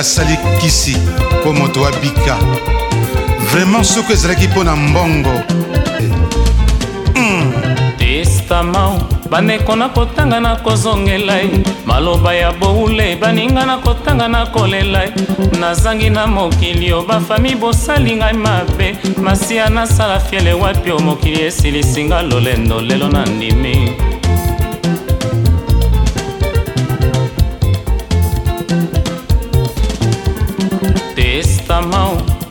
asali kisi mpo moto abika vraimen soki ezalaki mpo na mbongo hmm. testama bandeko na kotanga na kozongela ye maloba ya boule baninga na kotanga na kolela ye nazangi na mokili o bafami bosali ngai mabe masiya nasala fiele wapi o mokili esilisinga lolendo lelo na ndimi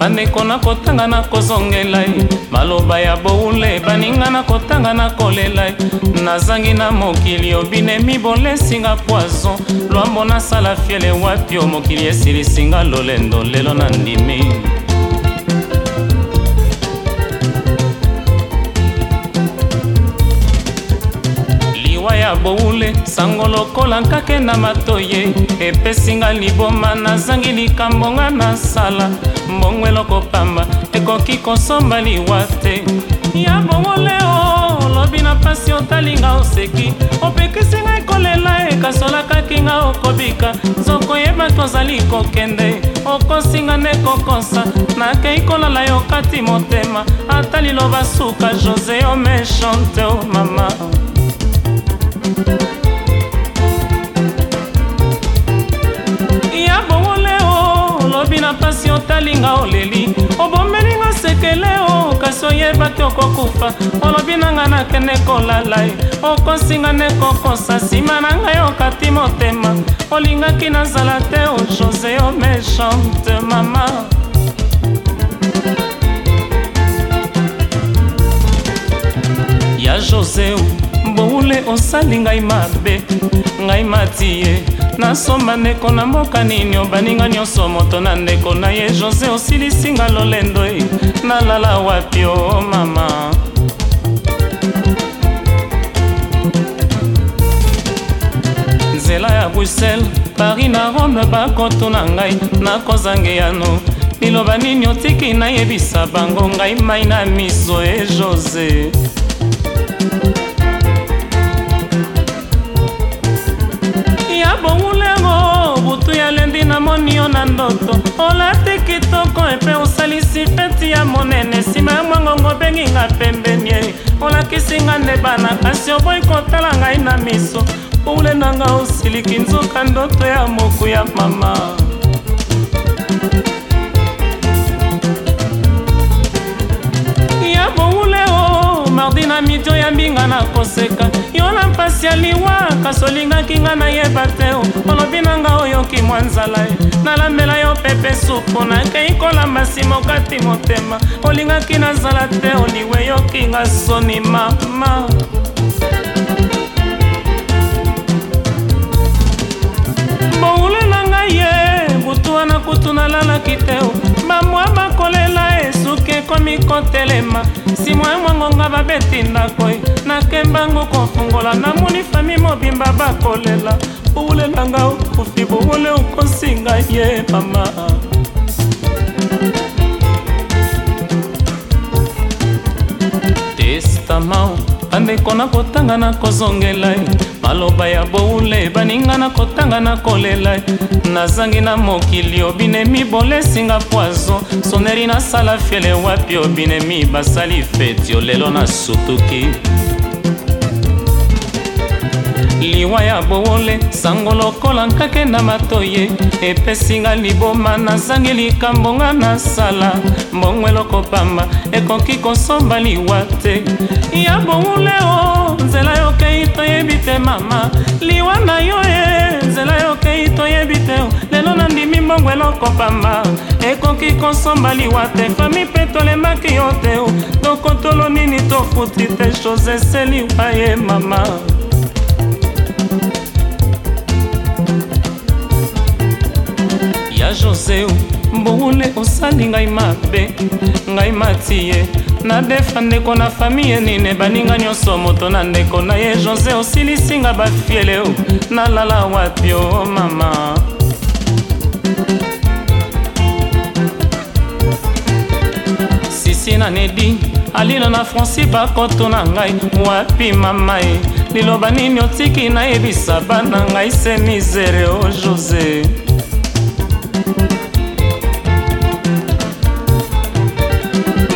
bandeko na kotanga na kozongela ye maloba ya boule baninga na kotanga na kolela ye nazangi na mokili obinemi bolesinga poison lwambo nasala fiele wapi o mokili esilisinga lolendo lelo na ndimi liwa ya boule sango lokola nkake na matoye epesinga liboma nazangi likambo nga nasala mbongo eloko pamba ekoki kosomba liwa te ya bongo leo olobi na mpasi otalinga oseki opekisi ngai kolela ekasolakaki nga okobika nzoko yeba tozali kokende okosinga nde kokosa nakei kolala yo kati motema ata liloba suka jose yo mechante o mama thank you otalinga oleli obomelinga sekele o kasi oyebaki okokufa olobi na ngai nakende kolala ye okosinga nde kokosa nsima na ngai okati motema olingaki nazala te o josé o méchante mama ya josé boule osali ngai mabe ngai matie nasomba ndeko na mboka nini obaninga nyonso moto na ndeko na ye jose osilisinga lolendo e nalala wapi o oh, mama nzela ya bruxelles paris na rome bakotuna ngai nakozange yano liloba nini otiki nayebisa bango ngai mai na miso e jose epe osalisi feti ya monene nsima ya mwangongo obengi nga pembenie olakisi nga nde bana kasi oboyi kotala ngai na miso poule na nga osiliki nzoka ndoto ya moku ya mama na mito ya mbinga na koseka yo na mpasi ya liwa kasi olingaki nga nayeba te olobi na nga oyoki mwa nzala nalambela yo pepe supu nakei kolamba nsima okati motema olingaki nazala te oliwe yoki nga soni mama boule na ngai ye butu wana kutu nalalaki te bamwa bakolela nuke komi kotelema simue mwangonga babeti ndakoi nakemba ngu kofungola namoni fami mobimba bakolela uwulelanga ukufi buwule ukosinga ye mama testamao bandeko na kotanga na kozongela ye maloba ya boule baninga na kotanga na kolela ye nazangi na mokili obinemi bolesinga poizo soneri nasala fiele wapi obinemi basali feti olelo na sutuki liwa ya bowole sango lokola nkake na matoye epesinga liboma nazangi likambo nga nasala mbongo eloko pamba ekoki kosomba liwa te ya bowole o nzela yokei toyebi te mama liwa na yo e nzela yokei toyebi te lelo nandimi mbongo eloko pamba ekoki kosomba liwa te fami mpe tolemaki yo te tokotolo nini tofuti te chose eseliwa ye mama ya joseu mbune osali ngai mabe ngai matie nadefa ndeko na fami ye nini baninga nyonso moto na ndeko na ye jose osilisinga bafiele o nalala wapi o mama sisi na nedi alino na franci bakoto na ngai wapi mama e liloba nini otiki nayebisa bana ngai se misere o jose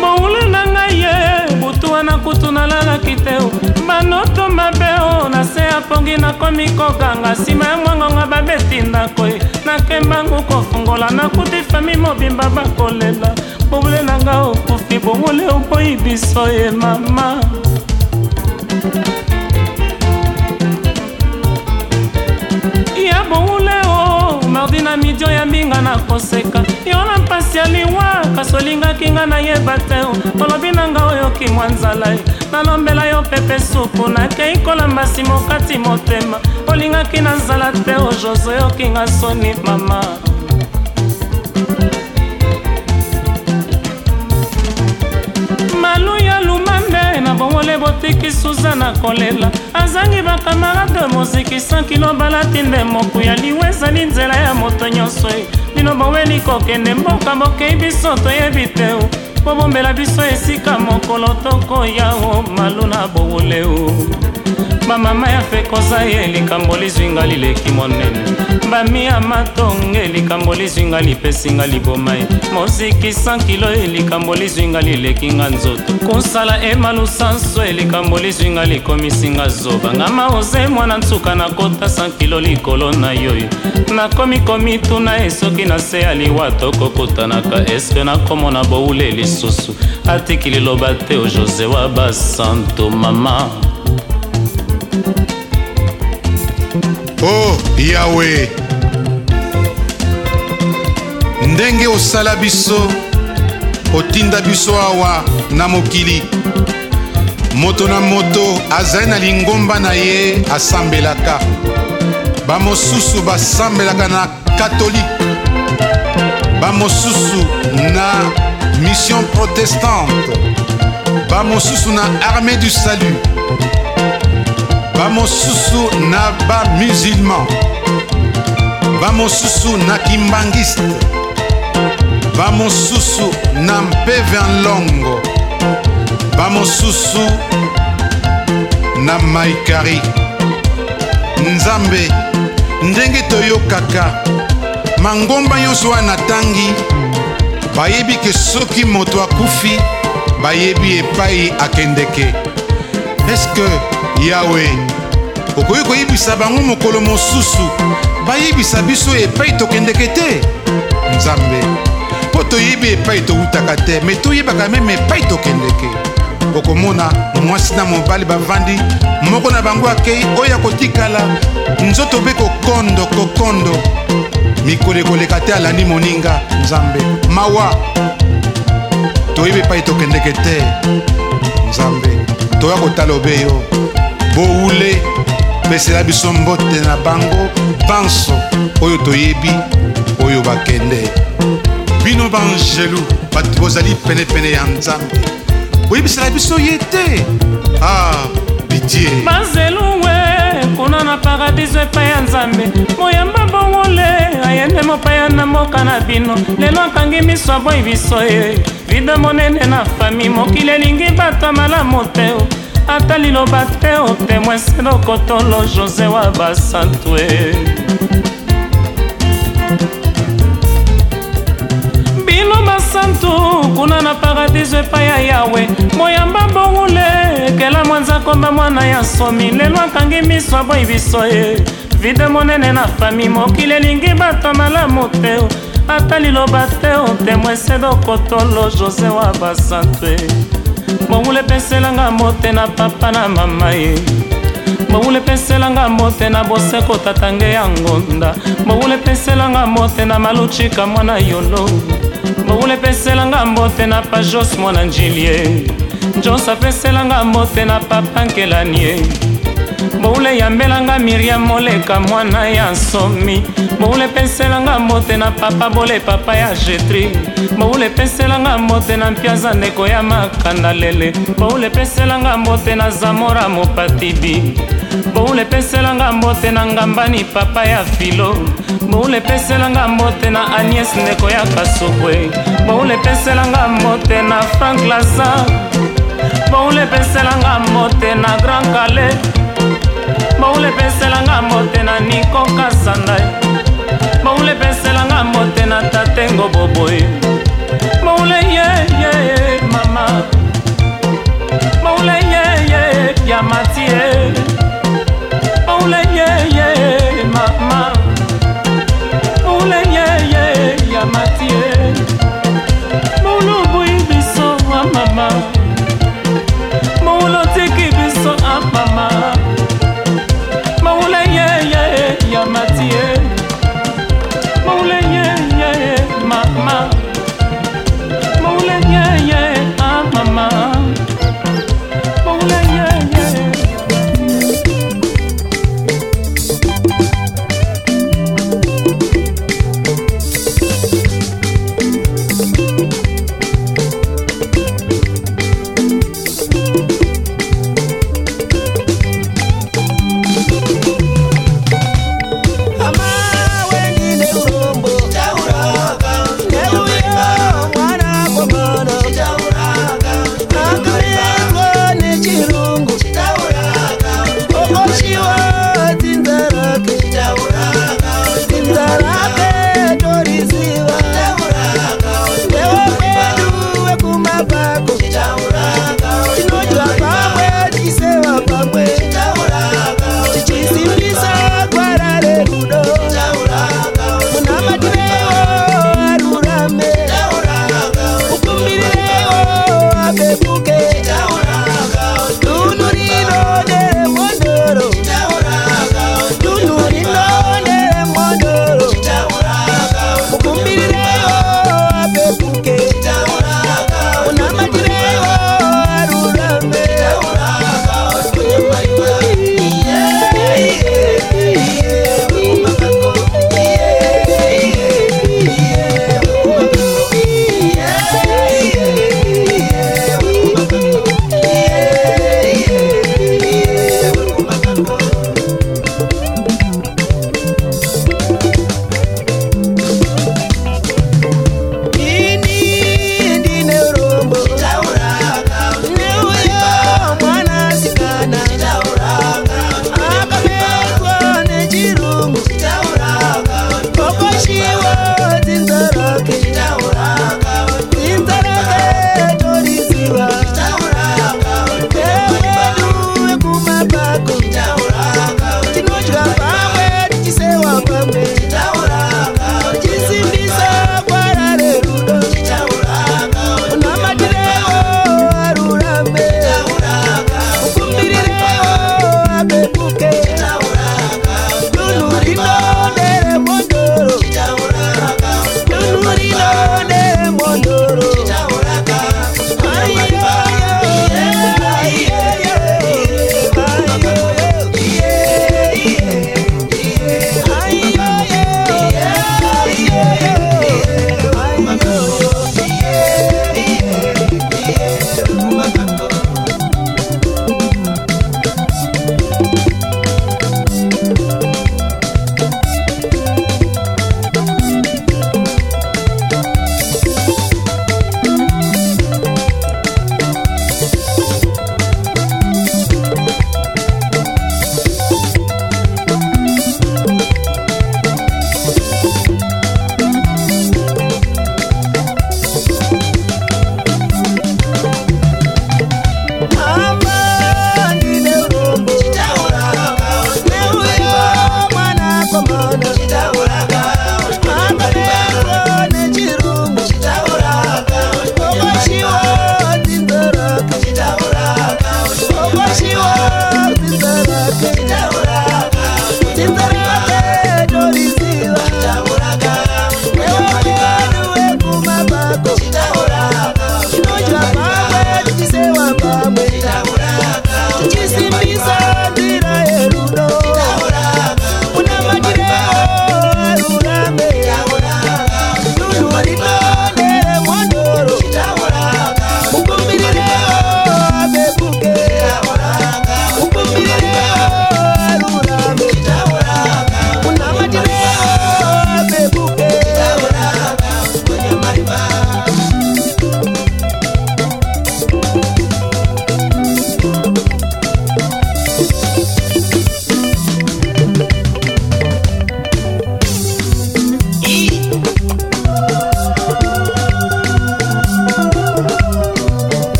boulu na ngai ye butu wana kutu nalalaki te banoto mabe o na se ya pongi nakomi kokanga nsima ya mwangonga babeti ndako ye nakembangu kofungola nakuti fami mobimba bakolela bobule na ngai okufi bobule oboyi biso ye mama na koseka yo na mpasi ya liwa kasi olingaki nga nayeba te olobi na nga oyo kimwa nzala nalombela yo pepe supu nakei kolamba simokati motema olingaki na nzala te o jose okinga soni mama bowole botiki suzana kolela azangi bakamarade moziki 100 kilo balati nde mokuya liwe ezali nzela ya moto nyonso e bino boweli kokende mboka bokei biso toyebi te o bobombela biso esika mokolo tokoya o malu na bowole o bamama ya fekoza ye likambo lizwinga lileki monene bamia matonge likambo lizwinga lipesinga liboma ye moziki 100 kilo ye likambo lizwinga lilekinga nzoto kosala ema lusanso ye likambo lizwinga likomisinga zoba ngama oze mwana nsuka nakota 100 kilo likolo na yoyo nakomi komituna esoki na se ya liwa tokokutanaka eske nakomona boule lisusu atiki liloba te o josé wa basanto mama o oh, yawe ndenge osala biso otinda biso awa na mokili moto na moto azali na lingomba na ye asambelaka bamosusu basambelaka na katolike bamosusu na mission protestante bamosusu na armée du salut bamosusu na bamusulman bamosusu na kimbangiste bamosusu na mpeve ya nlongo bamosusu na maikari nzambe ndenge toyokaka mangomba nyonso wana tangi bayebi ke soki moto akufi bayebi epai akendeke eske yawe okoki koyibisa bango mokolo mosusu bayibisa biso epai tokendeke te nzambe mpo toyebi epai towutaka te me toyebaka meme epai tokendeke okomona mwasi na mobali bavandi moko na bango akei oyo akotikala nzoto mpe kokondo kokondo mikolo ekoleka te alandi moninga nzambe mawa toyebi epai tokendeke te nzambe toya kotala obe yo boule pesela biso mbote na bango panso oyo toyebi oyo bakende bino bangelu bato bozali penepene ya nzambe boyebisela biso ye te ah bidie bazeluwe kuna na paradiso epai ya nzambe moyamba bongole ayende mopaya na mboka na bino lelo akangi miso aboyi biso ye vide monene na fami mokili elingi bato ya malamu te ata liloba te otemoin seno kotolo josé wa basantue bino basantu kuna na paradiso epai ya yawe moyamba bongule kela mwanzakomba mwana ya somi lelo akangi miso aboyi biso ye vide monene na fami mokili elingi bato malamu te ata liloba te otemoin sedo kotolo josé wa basantue bomulepeselanga mbote na papa na mama ye bomulepeselanga mbote na boseko tatange ya ngonda bomulepeselanga mbote na maluchika mwana yolo bomulepeselanga mbote na pajos mwana njilie njonso apeselanga mbote na papa nkelani ye boule yambelanga miriam moleka mwana ya somi boule epeselanga mbote na papa bole papa ya jetri boule epeselanga mbote na mpiaza ndeko ya makanda lele boule epeselanga mbote na zamora mopatibi boule epeselanga mbote na ngambani papa ya filo boule epeselanga mbote na agnes ndeko ya kasubwe boule epeselanga mbote na frank lazar boule epeselanga mbote na grand calais baulepeselanga motena nikokasanda baulepeselanga motena tatengo boboye baule yeye yeah, yeah.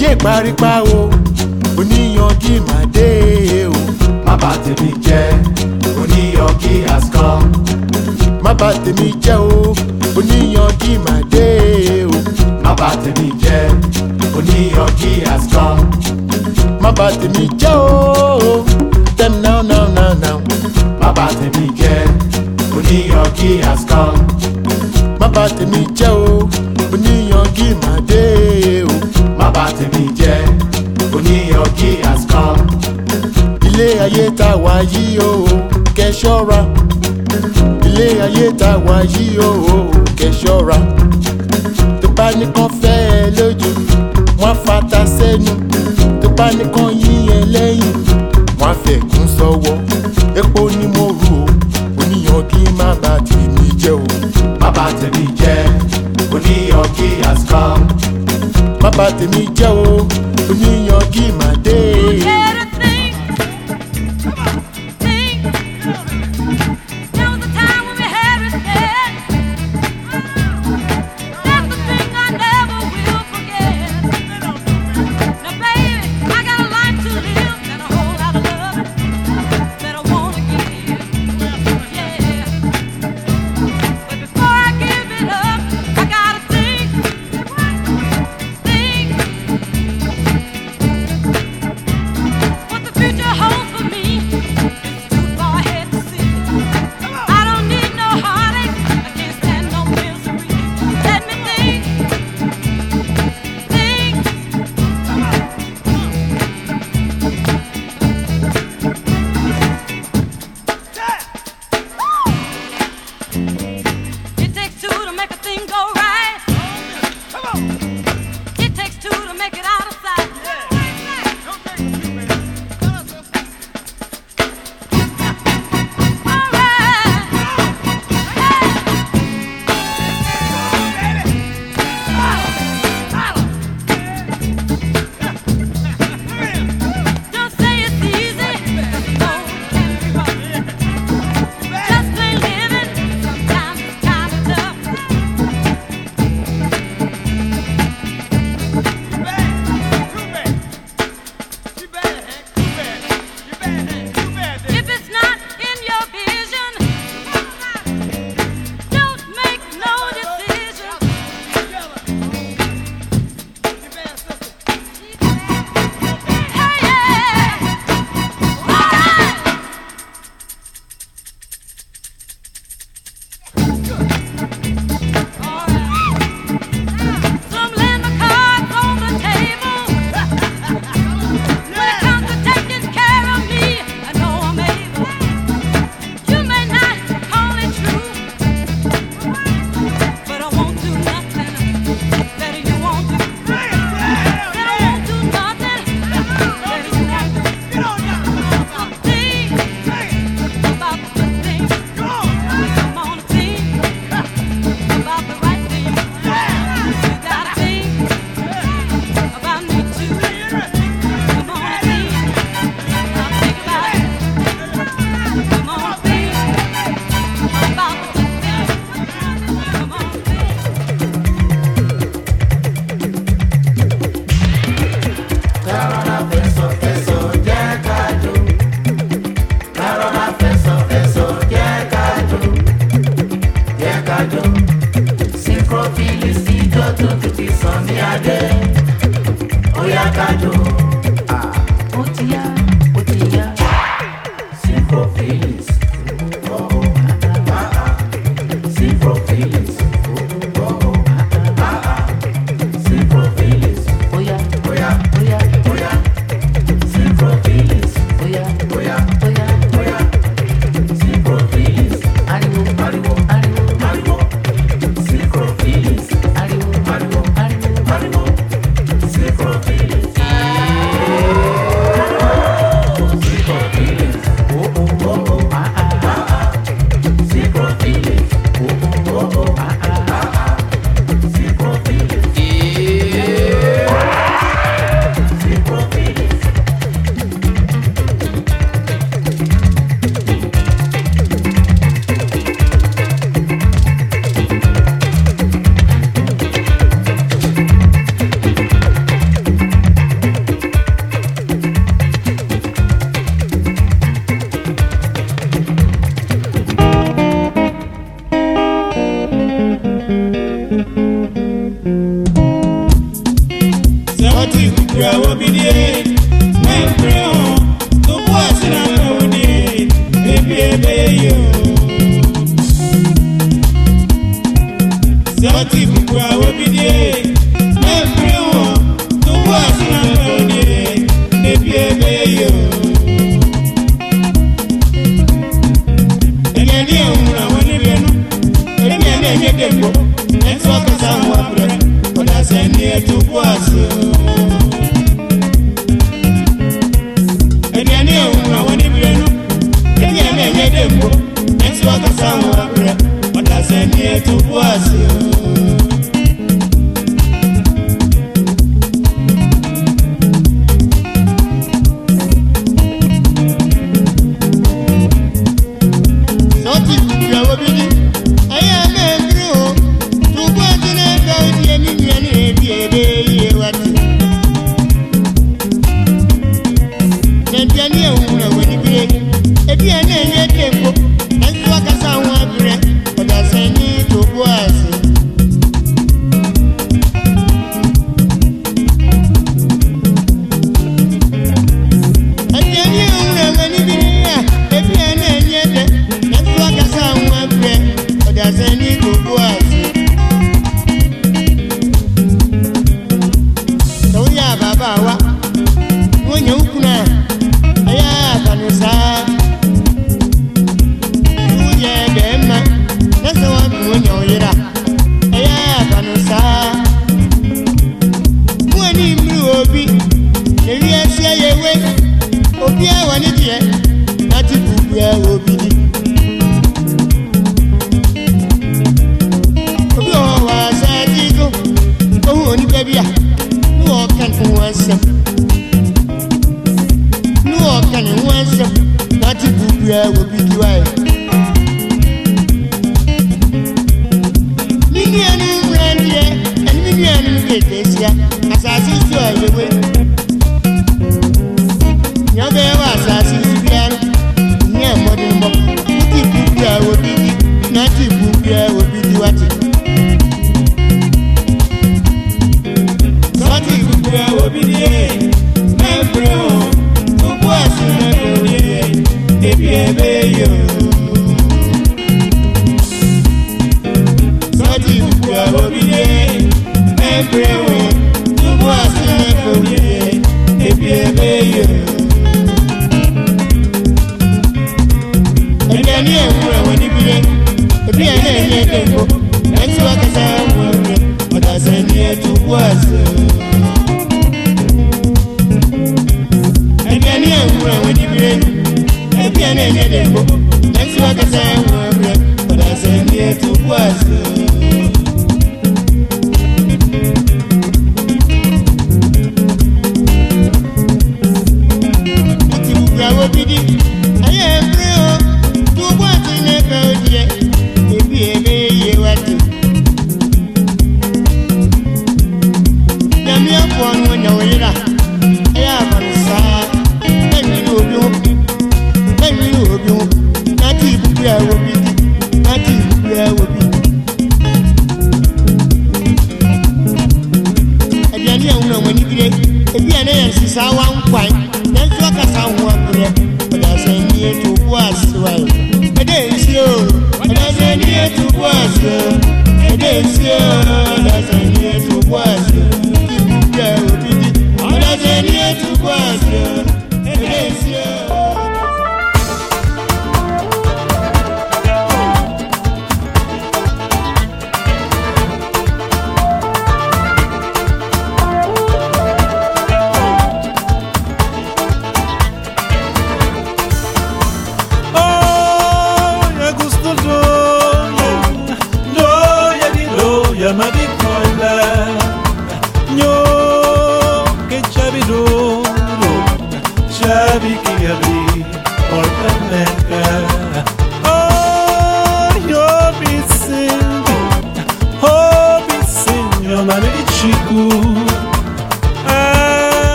yé parípa o oníyanjú ìmàdé o. má tèmi jẹ́ oníyanjú has come. má bà tèmi jẹ́ o oníyanjú ìmàdé o. má tèmi jẹ́ oníyanjú has come. má bà tèmi jẹ́ o them now now now now. má bà tèmi jẹ́ oníyanjú has come. má bà tèmi jẹ́ o oníyanjú ìmàdé o bàbá mi jẹ́ oníyanjú has come. ilé ayé tá wà yí o kẹ́ ṣọ́ra ilé ayé tá wà yí o kẹ́ ṣọ́ra tó bá nìkan fẹ́ ẹ lójú wọ́n fata sẹ́nu tó bá nìkan yí ẹ lẹ́yìn wọ́n fẹ̀kún sọ́wọ́ epo ni mo rù o oníyanjú má bàa mi jẹ́ o. bàbá tèmi jẹ́ oníyanjú has come má bà tèmi jẹ́ o oníyanjú ìmàdé.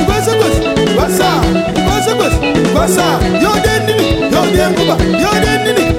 Ubasabas, Basa, Ubasabas, Basa, Yoden Nini, Yoden Buba, Yoden Nini.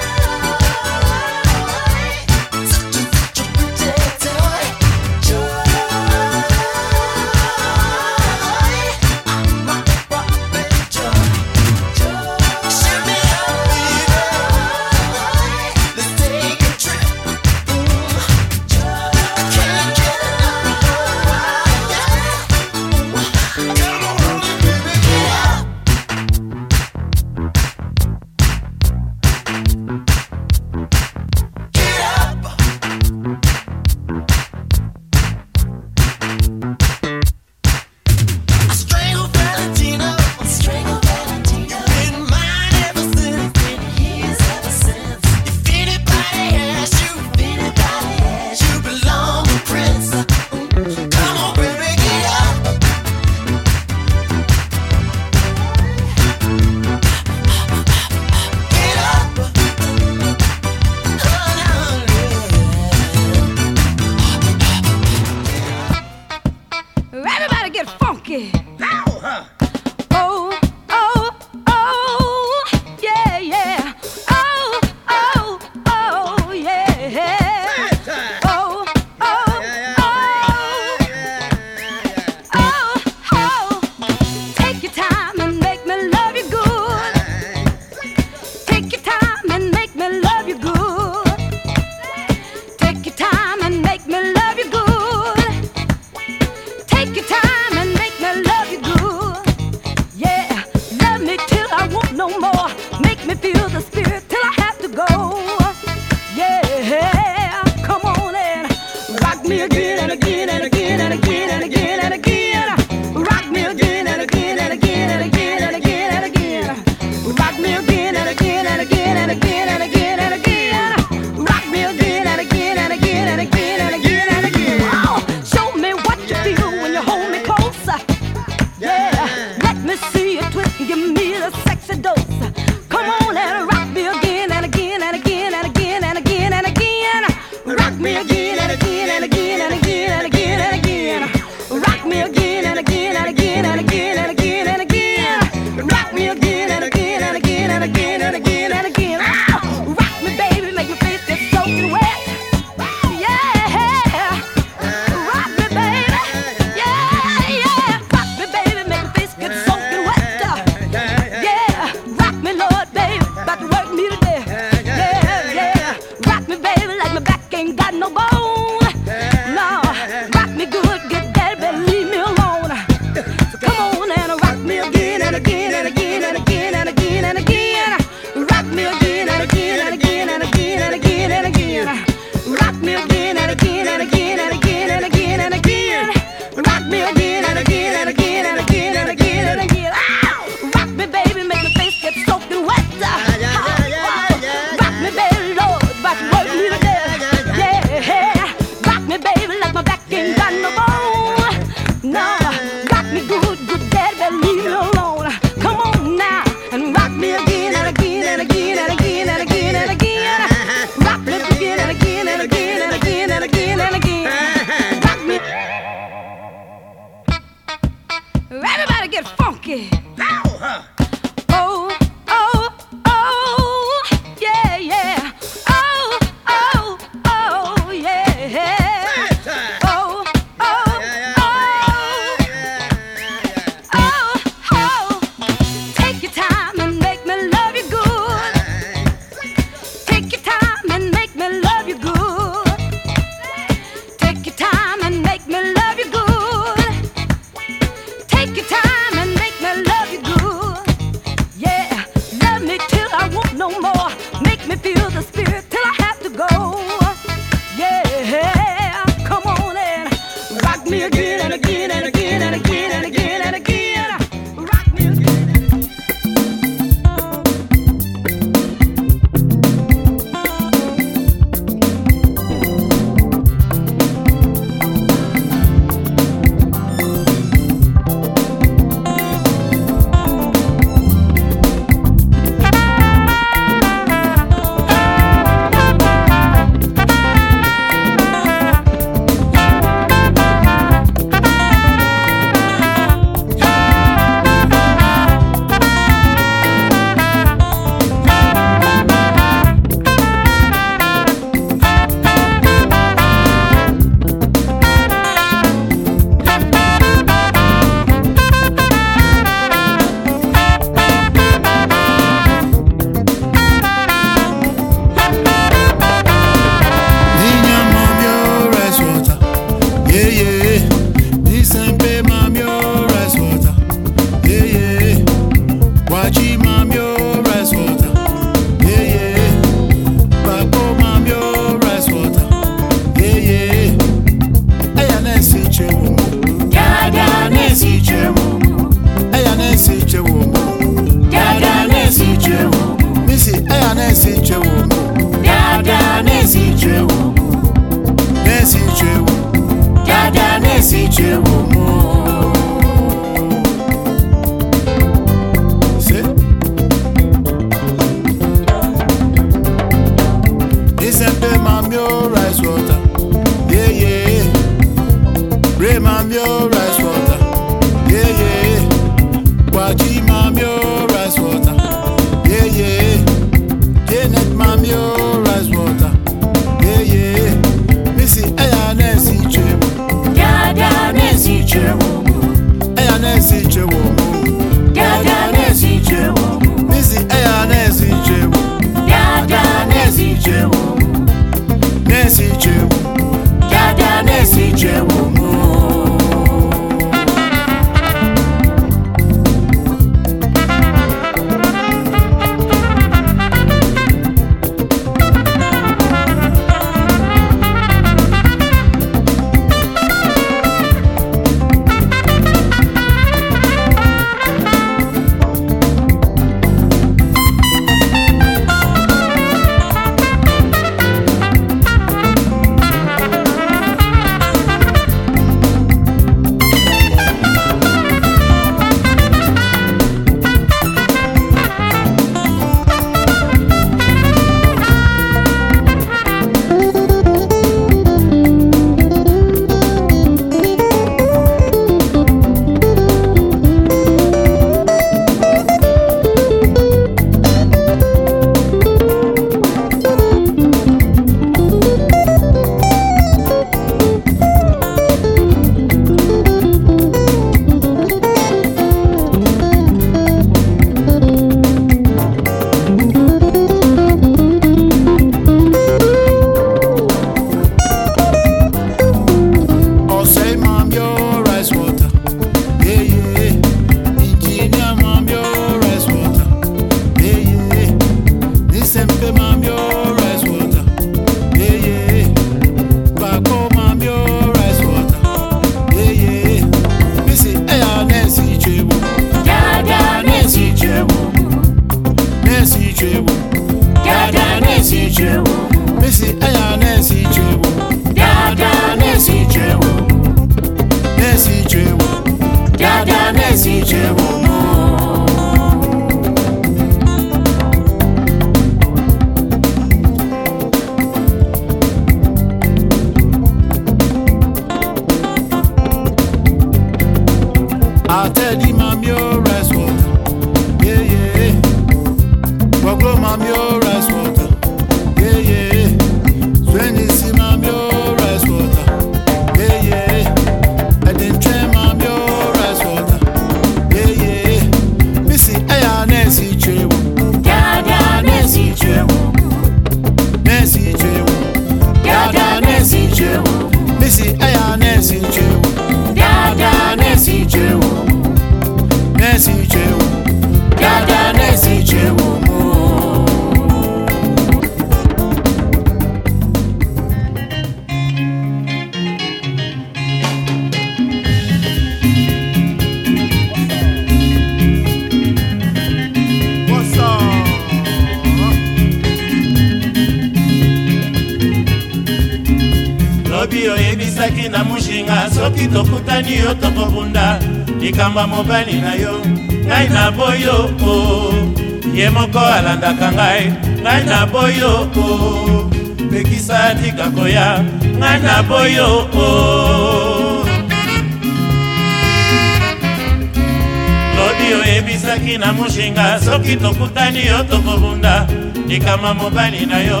mama mobali na yo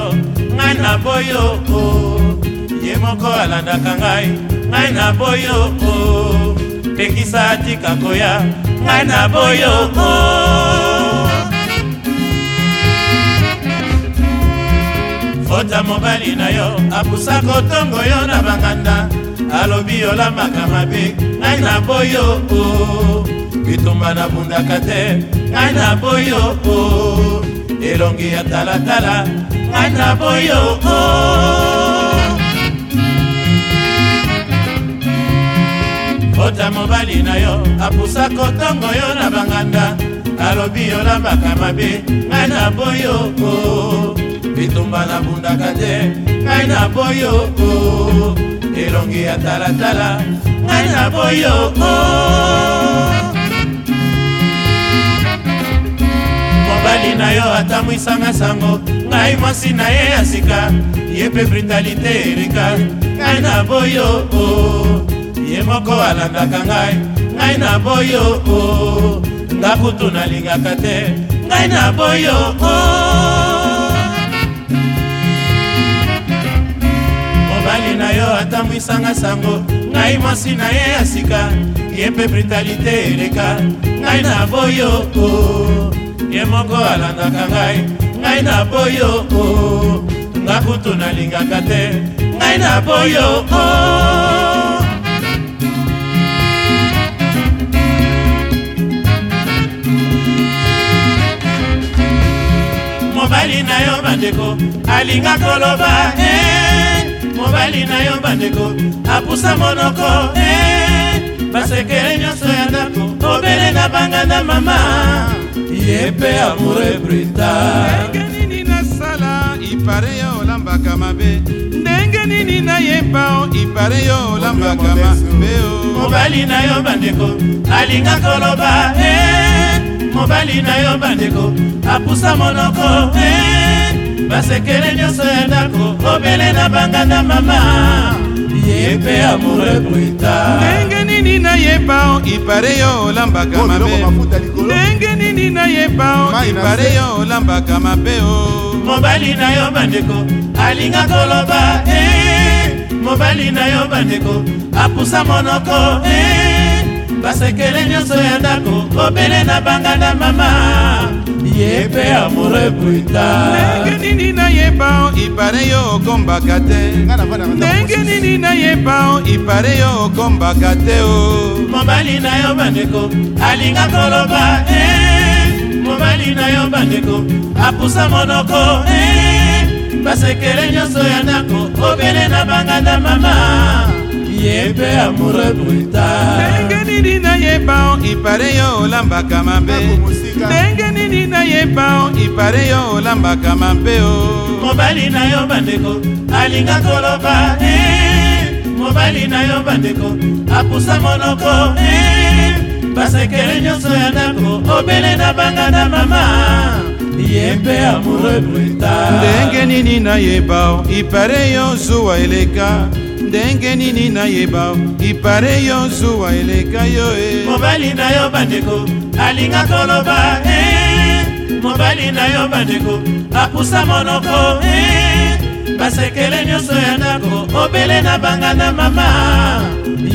ngai naboyi o ye moko alandaka ngai ngai naboyi o tekisa atika koya ngai naboyi o fota mobali na yo apusa kotongo yo na banganda alobi olambaka mabe ngai naboyi o bitumba nabundaka te ngai naboyi o elongi ya talatala ngai na boyoko ota mobali na yo apusa kotongo yo na banganda alobi olambaka mabe ngai na boyoko bitumba nabundaka te ngai na boyoko elongi ya talatala ngai na boyoko mobali na yo atamwisanga sango ngai mwasi na ye ya sika ye mpe britalite erika ngai na boyo o ye moko alandaka ngai ngai na boyo o nga kutu nalingaka te ngai na boyo o mobali na yo atamwisanga sango ngai mwasi na ye ya sika ye mpe britalite ereka ngai na boyo o ye moko alandaka ngai ngai naboyi o nga kutu nalingaka te ngai naboyi o mobali na yo bandeko alinga koloba eh. mobali na yo bandeko apusa monoko eh. basekele nyonso ya ndako obele na banganda mama yepe amure brita ndenge nini nasala ipare yo olambaka mabe ndenge nini nayeba o ipare yo olambaka mabe o oh. mobali na yo bandeko alinga koloba e mobali na yo bandeko apusa monoko e basekele nyonso ya ndako obele na banganda mama ye mpe amoure brutal ndenge nini nayeba ipare yo olambaka oh, mabe ndenge nini nayeba ipare yo olambaka mabe o oh. mobali na yo bandeko alinga koloba e mobali na yo bandeko apusa monoko e basekele nyonso ya ndako obele na banganda mama ye mpe amour epuita ndenge nini nayeba o oh, ipare yo okombaka te ndenge nini nayeba o oh, ipare yo okombaka te o oh. mobali na yo bandeko alinga koloba e mobali na yo bandeko apusa monoko e basekele nyonso ya ndako obele na banganda mama ye mpe amour epuita ndenge nini nayeba o ipare yo olambaka mabe ndenge nini nayeba ipare yo olambaka mabe o mobali na yo bandeko alinga koloba eh. mobali na yo bandeko apusa monoko eh. basekele nyonso ya ndako obele na banga na mama ye mpe amoureux brutal ndenge nini nayeba ipare yo zuwa eleka ndenge nini nayeba ipare yo zuwa eleka yo e mobali na yo bandeko alinga koloba e mobali na yo bandeko apusa monoko e basekele nyonso ya ndako obele na banga na mama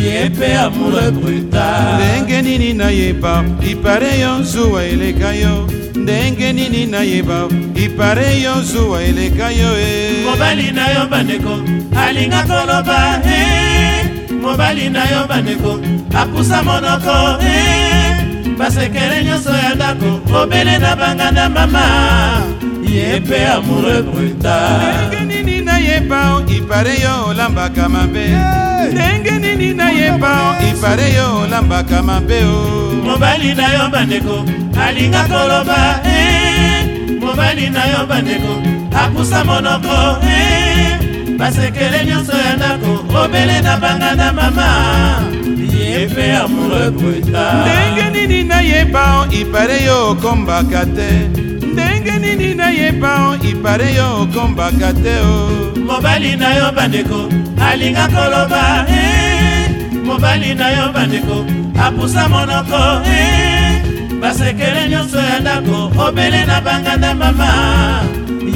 ye mpe amour brutal ndenge nini nayeba ipare yo zuwa eleka yo ndenge nini nayeba ipare yozwa eleka yo e mobali na yo bandeko alinga koloba e mobali na yo bandeko apusa monoko e basekele nyonso ya ndako obele na banganda mama ye mpe amoureux brutal nayeba o ipare yo olambaka mabe ndenge nini nayeba o ipare yo olambaka mabe o oh. mobali na yo bandeko alinga koloba eh. mobali na yo bandeko apusa monoko eh. basekele nyonso ya ndako obele na banga na mama yepe amour ebuta ndenge nini nayeba o ipare yo okombaka te ndenge nini nayeba o ipare yo okombaka te o oh. mobali na yo bandeko alinga koloba eh. mobali na yo bandeko apusa monoko eh. basekele nyonso ya ndako obele na banganda mama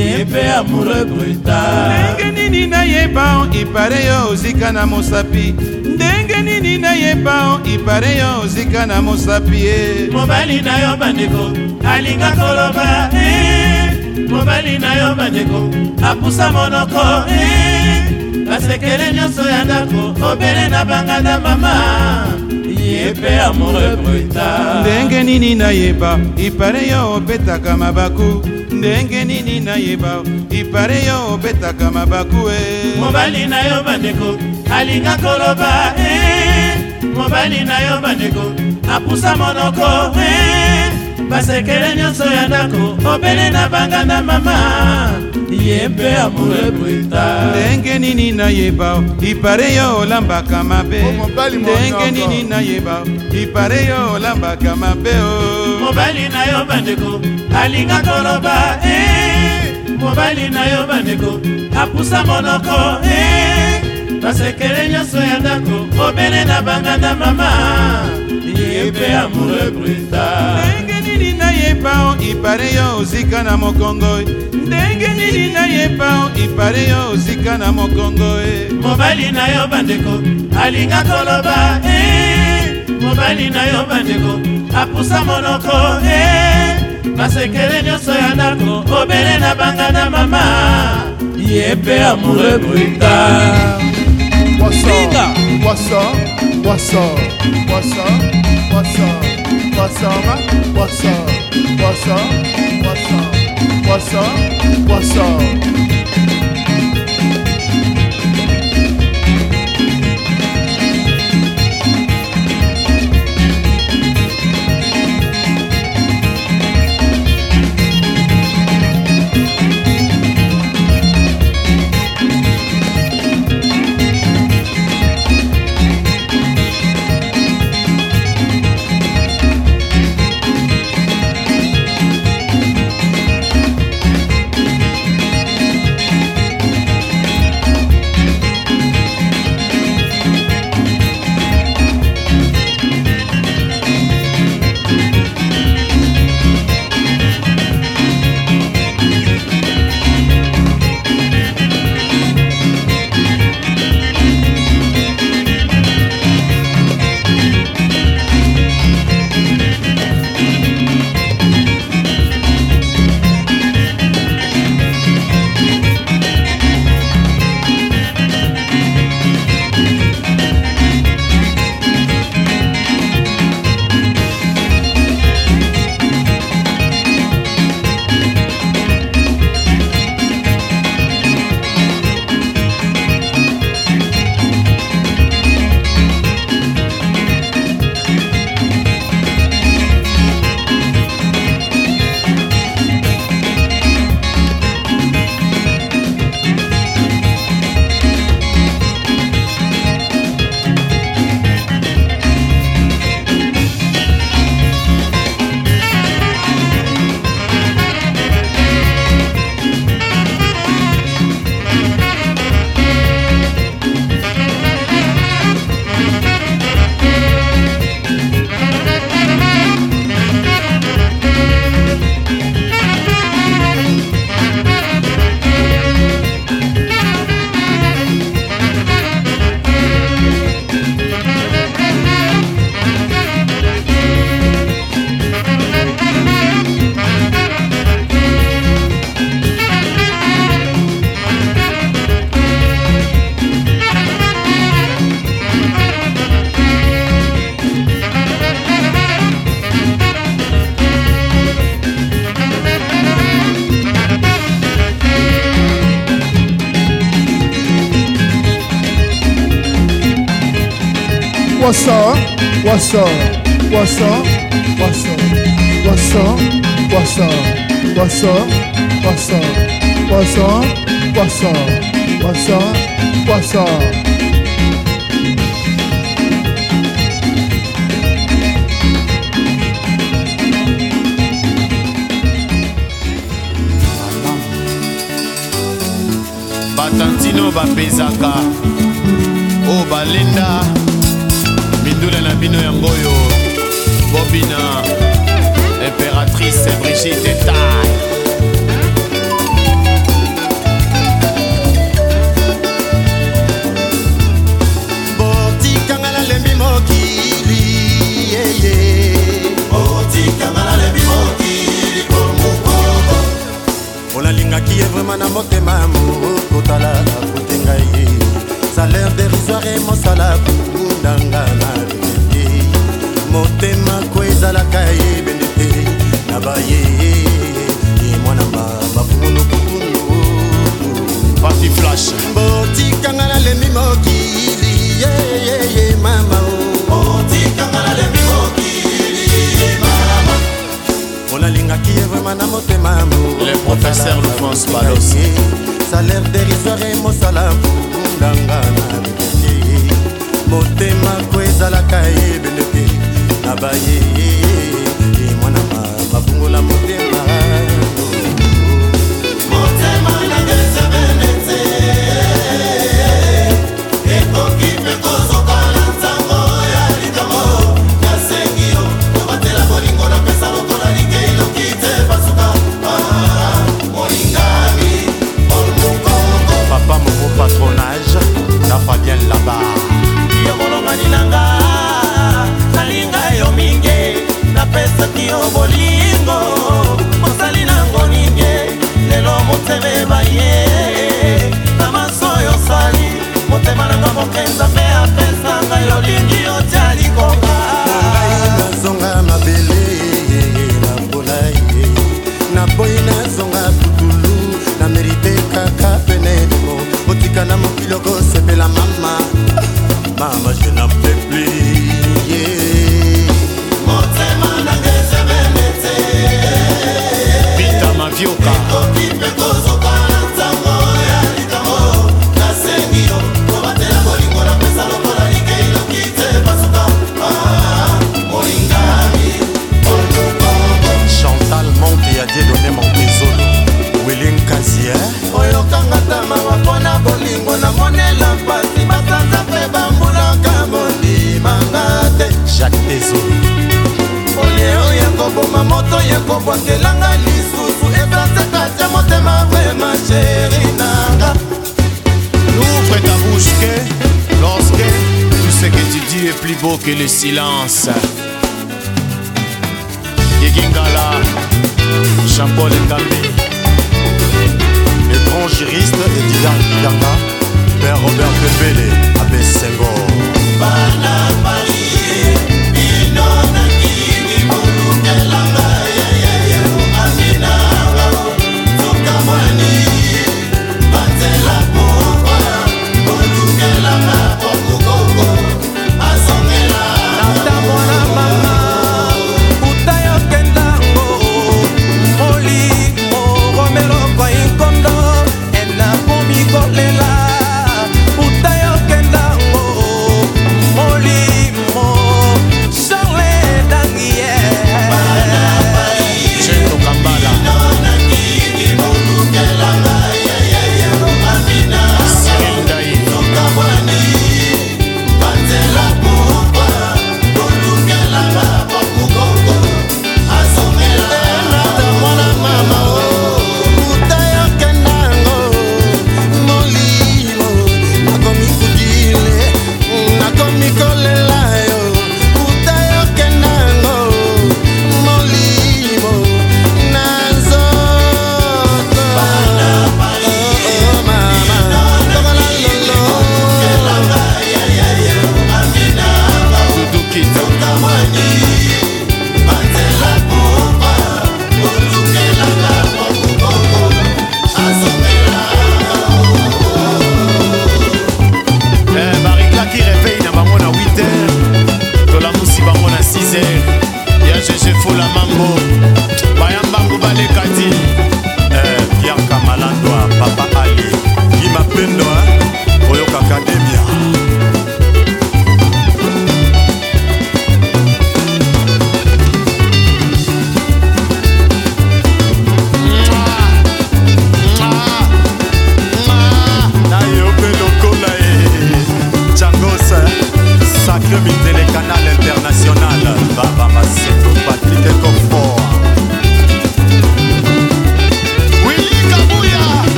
yepe amoureux brutal ndenge nini nayeba ipare yo ozika na mosapi ndenge nini nayeba ipare yo ozika na mosapi e mobali na yo bandeko alinga koloba e mobali na yo bandeko apusa monoko e basekele nyonso ya ndako obele na banganda mama yepe amoureux brutal ndenge nini nayeba ipare yo obetaka mabaku ndenge nini nayeba ipare yo obetaka mabaku e mobali na yo bandeko alinga koloba e mobali na yo bandeko apusa monoko e basekele nyonso ya ndako obele na banganda mama ye mpe amure brita ndenge nini nayeba ipare yo olambaka mabe oh, ndenge nini nayeba ipare yo olambaka mabe o oh. mobali na yo bandeko alinga koloba e mobali na yo bandeko apusa monoko e basekele nyonso ya ndako obele na banganda mama ye mpe amure brita nayeba o ipare yo ozika na mokongo ndenge nini nayeba o ipare yo ozika na mokongo e mobali na yo bandeko alinga koloba e mobali na yo bandeko apusa monoko e basekele nyonso ya ndako obele na banga na mama ye mpe amure boyika Poisson, poisson, poisson, poisson, poisson, poisson, poisson, poisson. poisson, poisson, poisson, poisson.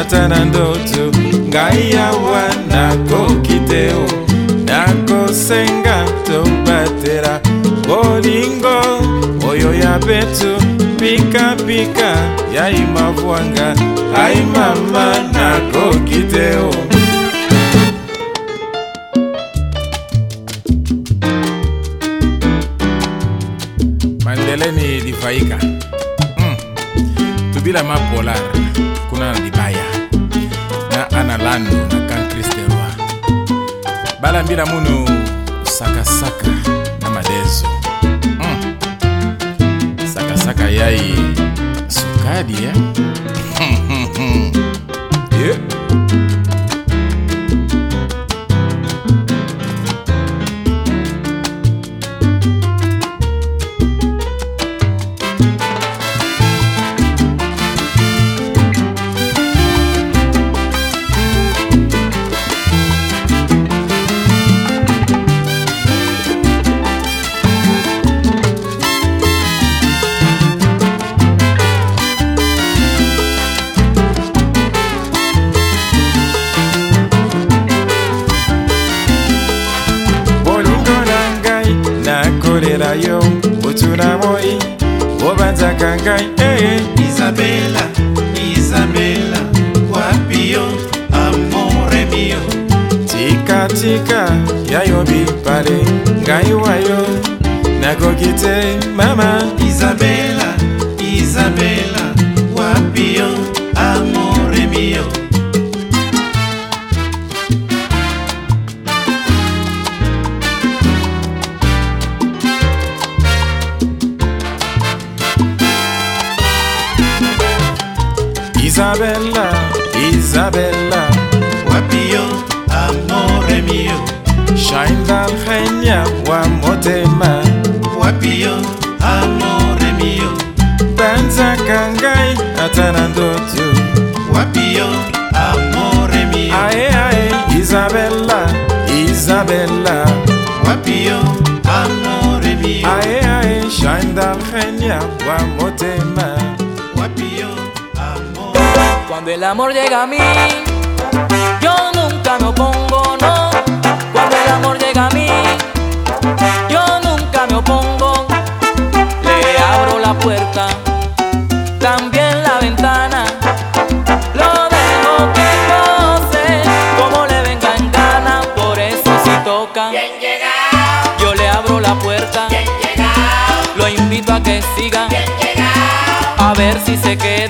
ata na ndoto ngai awa nakoki te nakosenga tobatela bolingo oyo ya betu pikapika ya imavwanga ai mama nakoki te o mandeleni livaika mm. tubila mapolar kuna na libaya na ana lando na kan kristeroi balambila munu sakasaka na madezo mm. sakasaka yai sukadi eh? a mí, yo nunca me opongo, no. Cuando el amor llega a mí, yo nunca me opongo. Le abro la puerta, también la ventana. Lo dejo que sé, como le venga en gana. Por eso si toca, yo le abro la puerta. Lo invito a que siga, a ver si se queda.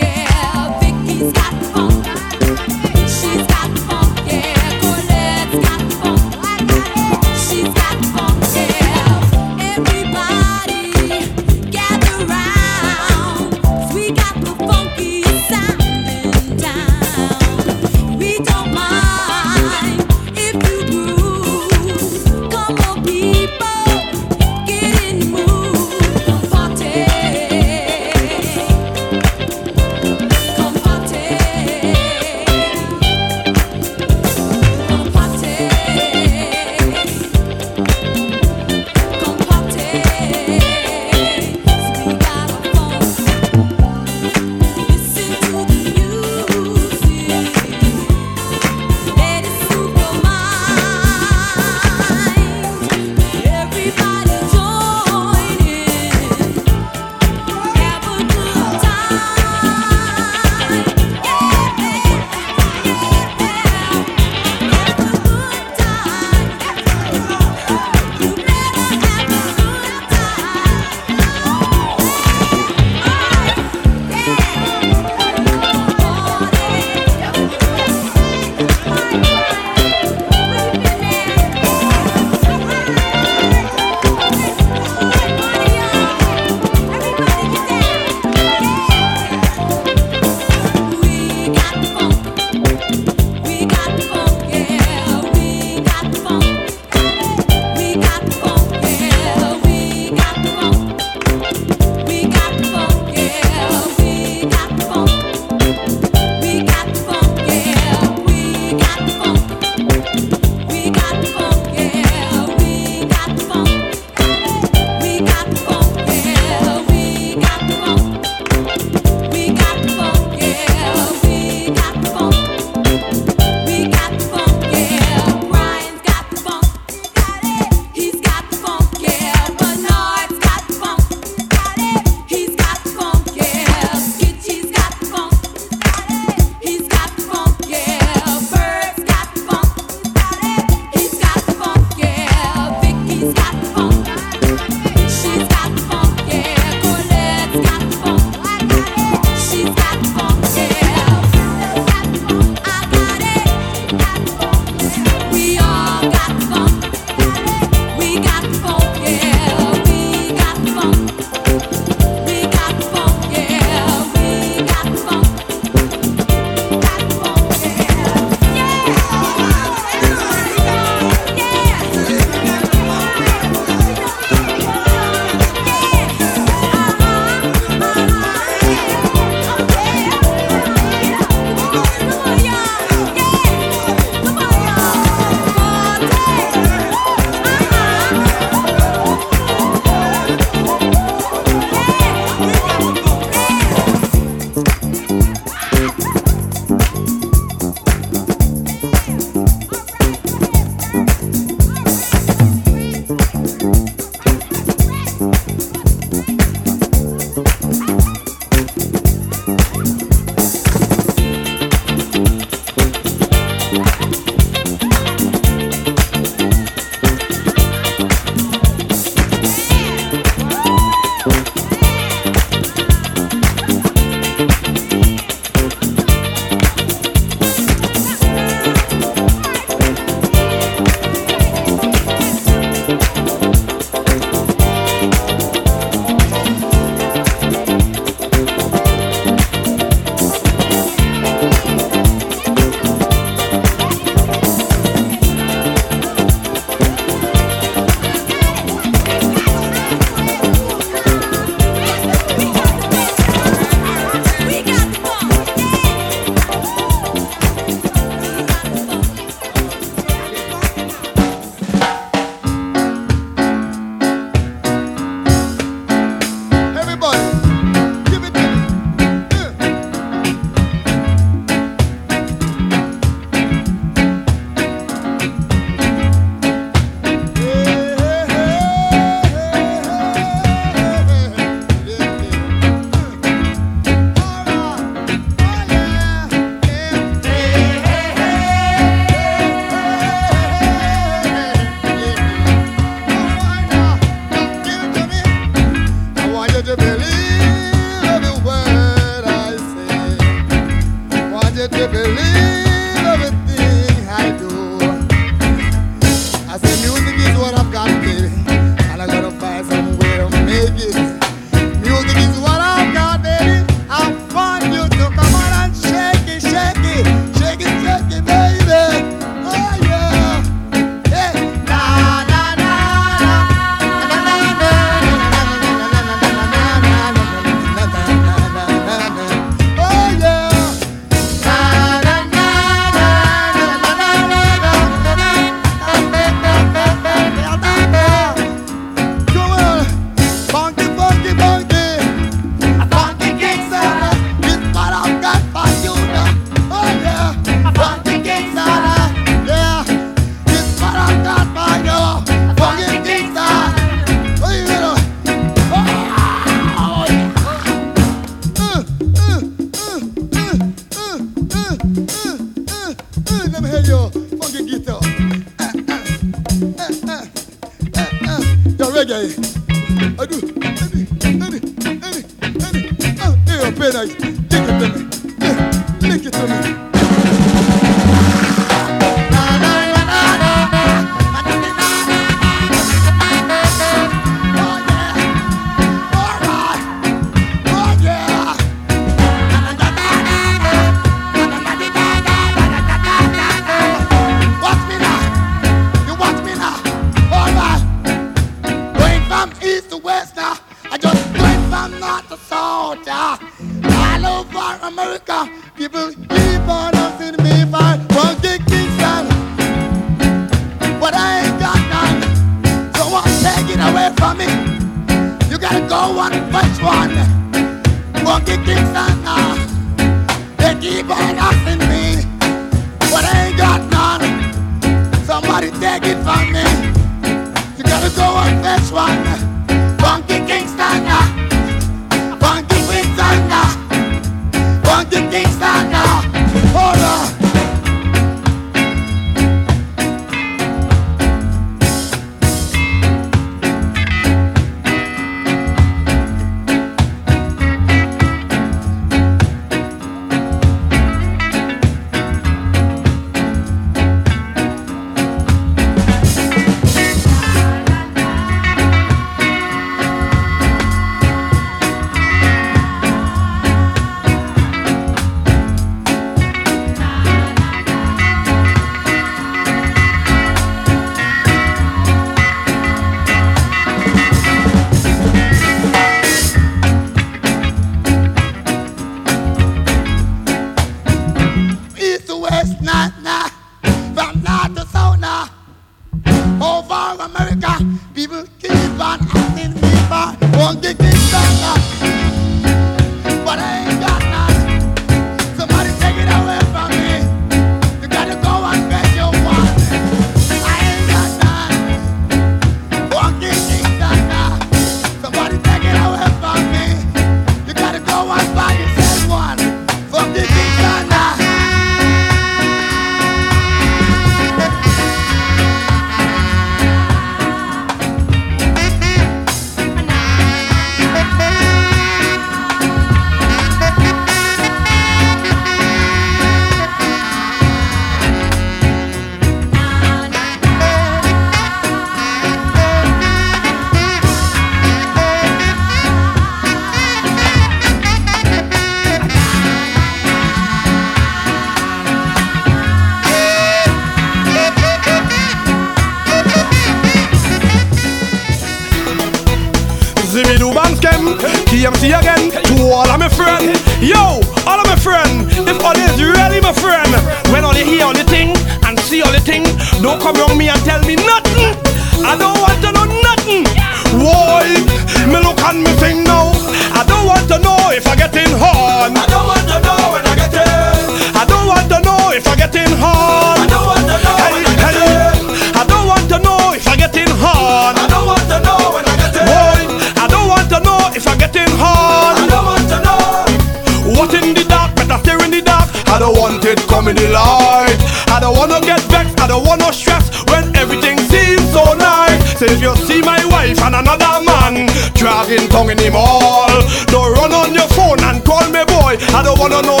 talking tongue anymore. Don't run on your phone and call me boy. I don't wanna know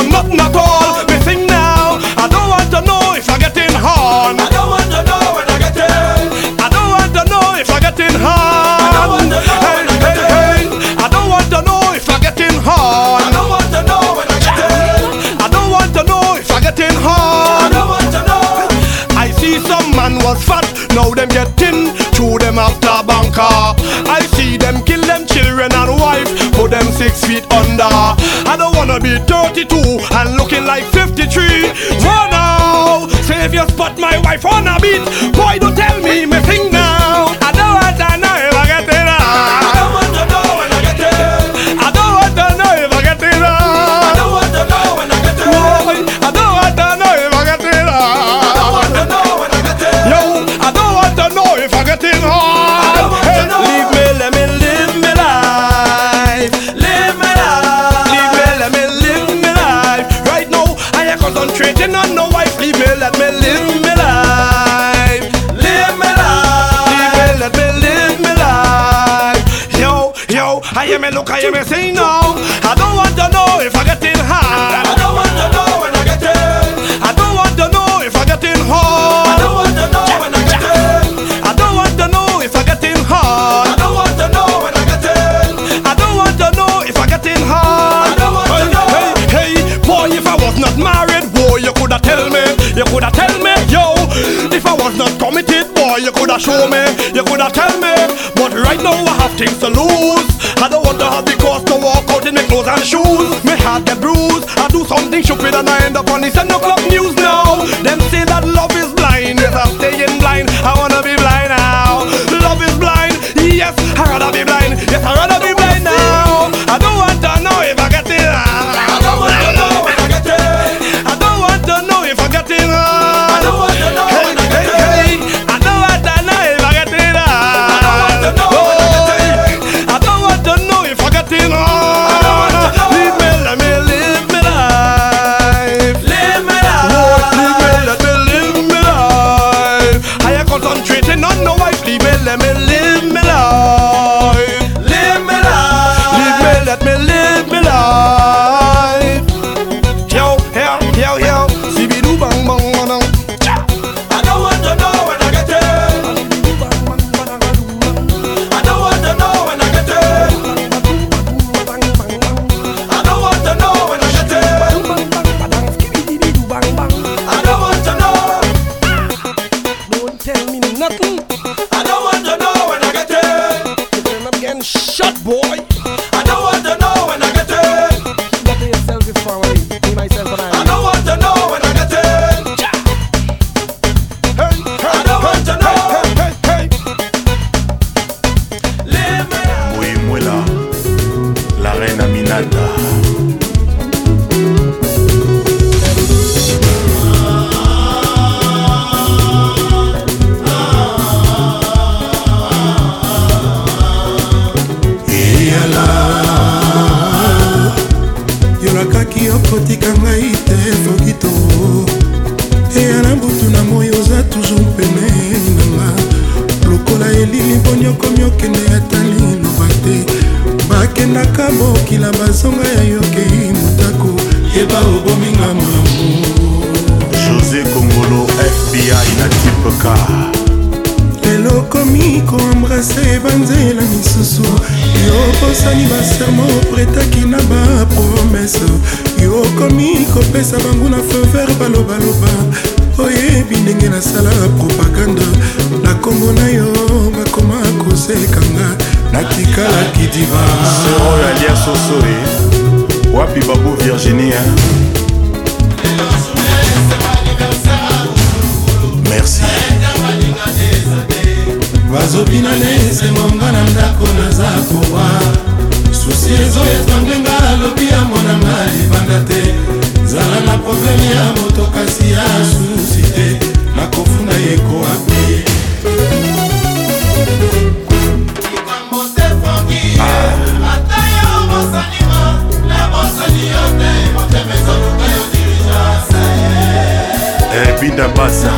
linda basa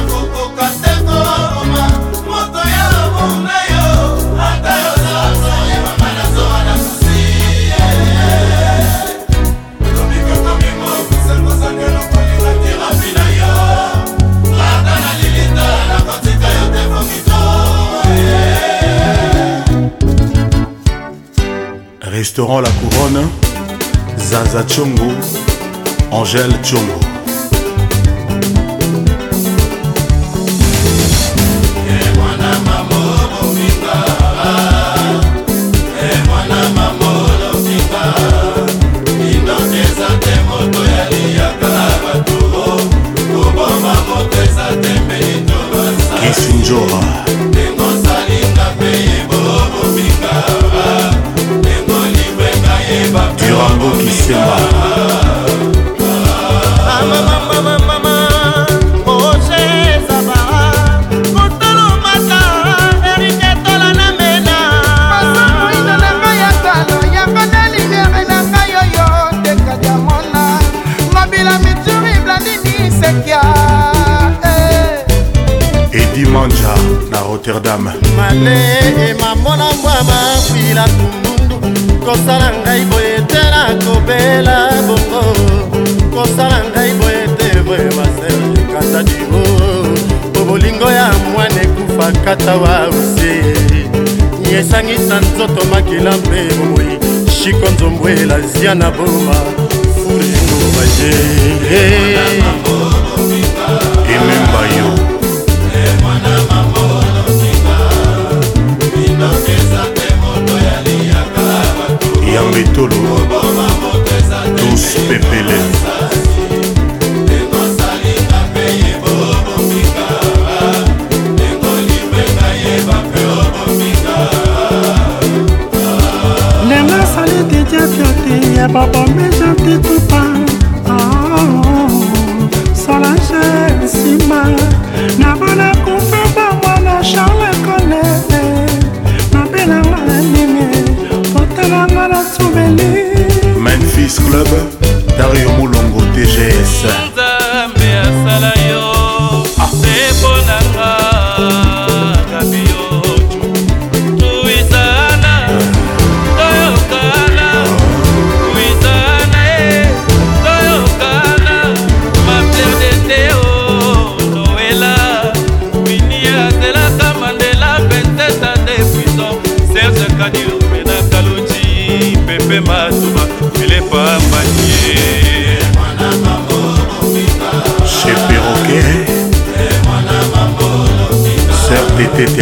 Restaurant La Couronne, Zaza Chongo, Angèle Chongo. jour durambo kisemba rotterdam mane emamona mbwa mafila tumbundu kosala ngai boye te nakobela bongo kosala ngai boye te boye baserkata diro po bolingo ya mwana ekufa kata wa ose yesangisa nzoto makila mpe bomoi shiko nzombwela zia na boma furengo baje ememba yo yambe tolo tous pepele lelo asali didiafioti ya babomejati tupa ah, ah, ah. solange nsima na bona club dario molongo tgs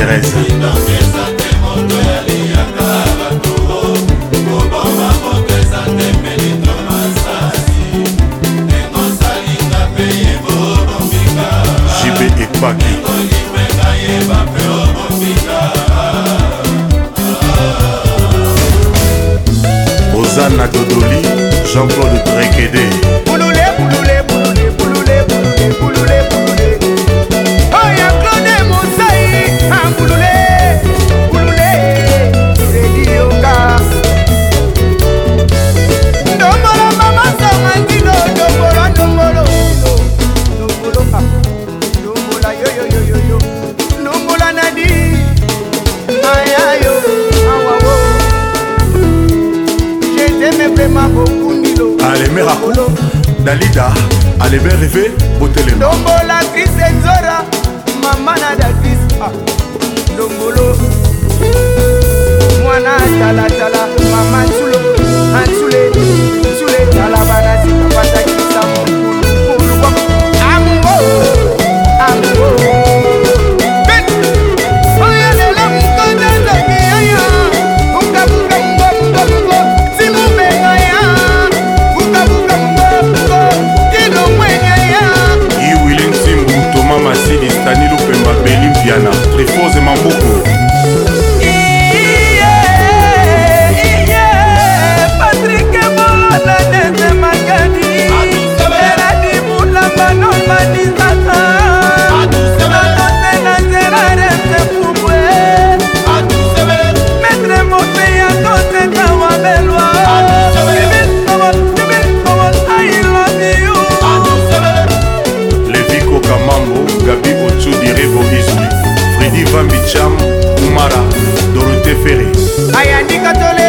thérèse jibe ekwaki ozana dodoli jean-claude drekede dalida alebert rive botelematombola cris enzora mama na datis ah, longolo mwana talatala mama nsule ansule nsule talabana sikapasaki Diana, rifoze mabuku Mathieu Direbo Ismi, Freddy Van Bicham, Oumara, Dorothée Ferré.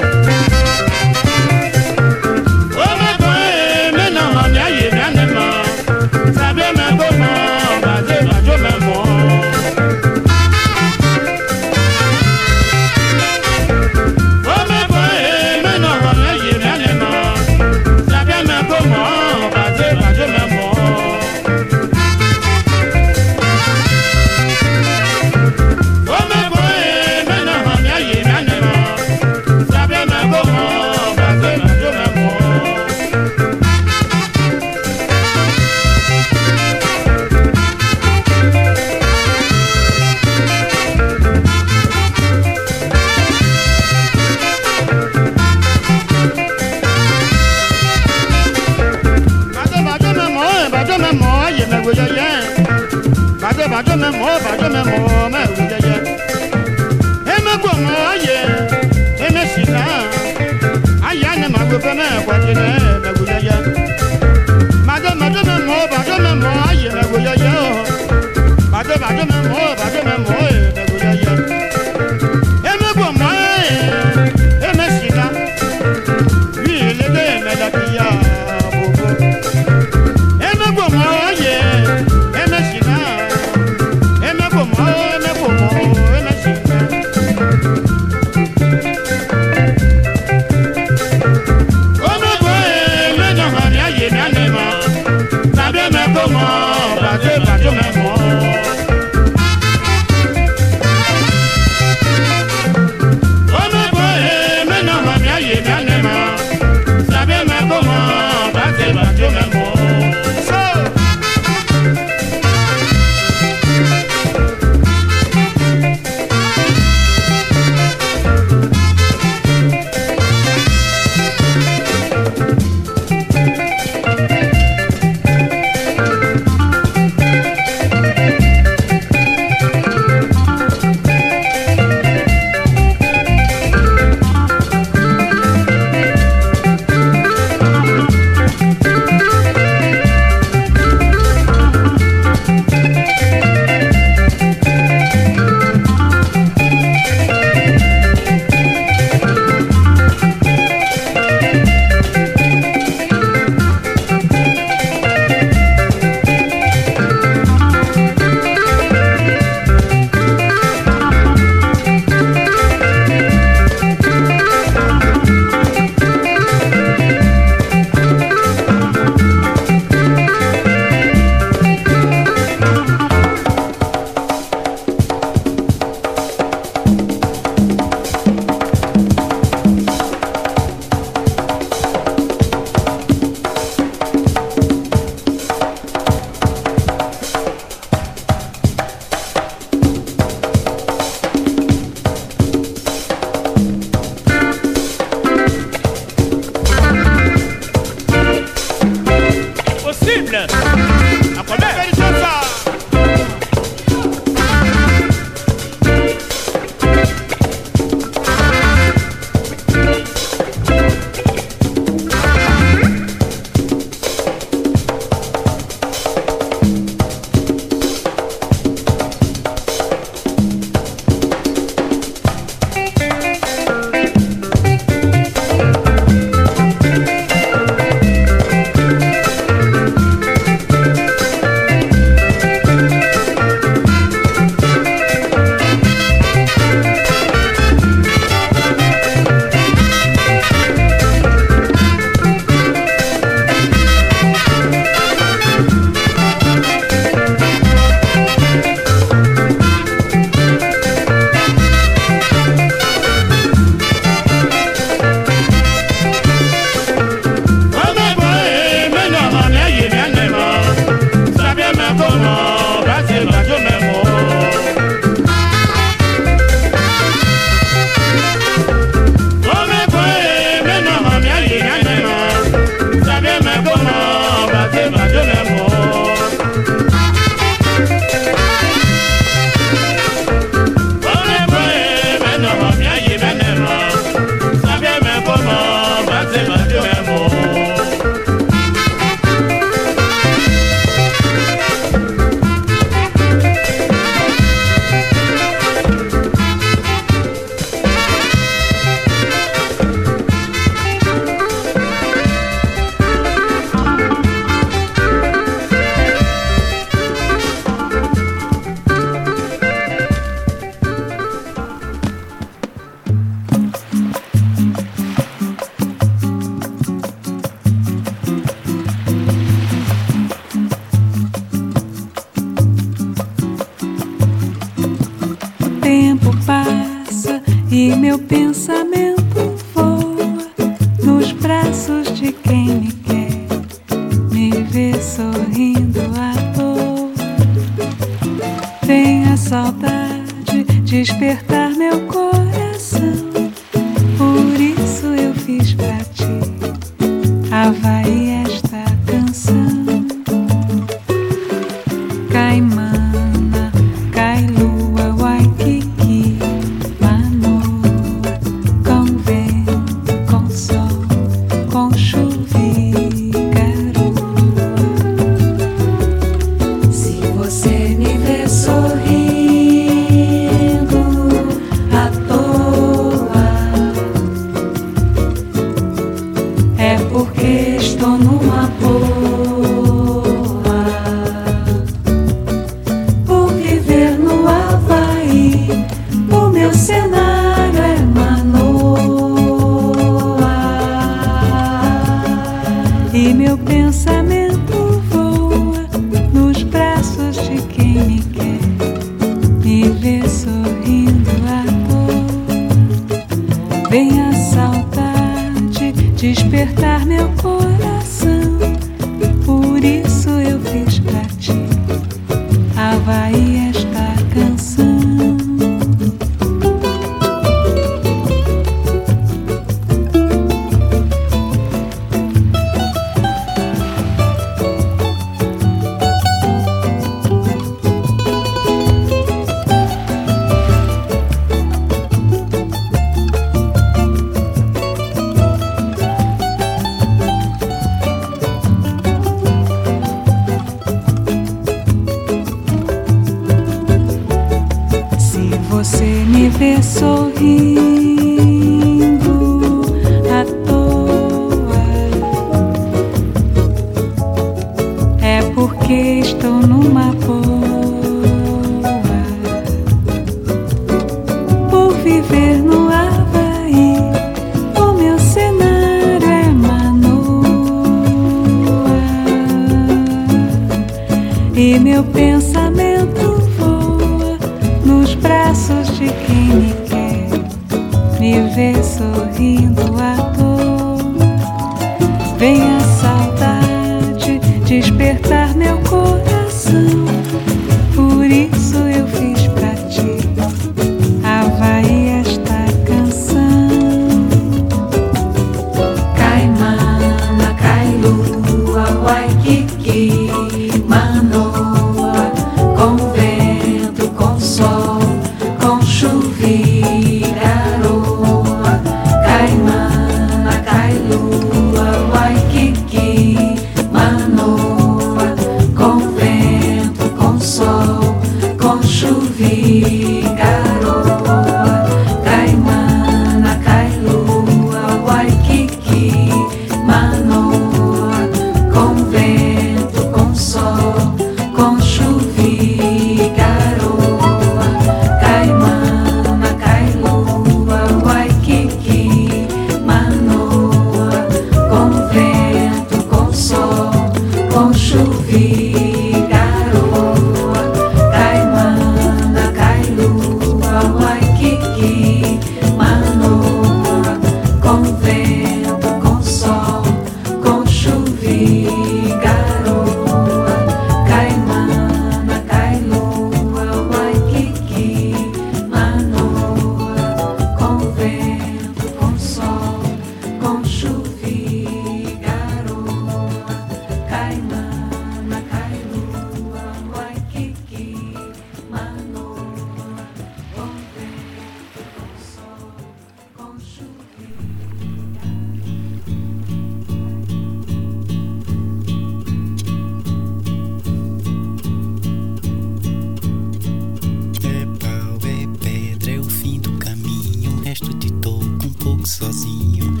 sozinho.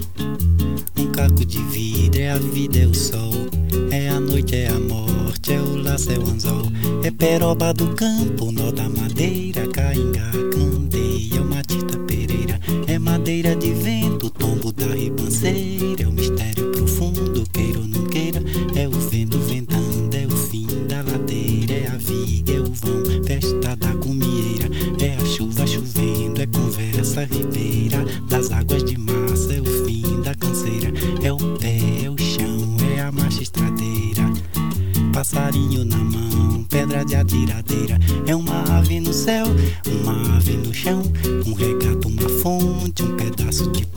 Um caco de vidro é a vida, é o sol. É a noite, é a morte, é o laço, é o anzol. É peroba do campo, nó da madeira, cainga, candeia, é uma tita Pereira. É madeira de vento. de atiradeira. É uma ave no céu, uma ave no chão, um regato, uma fonte, um pedaço de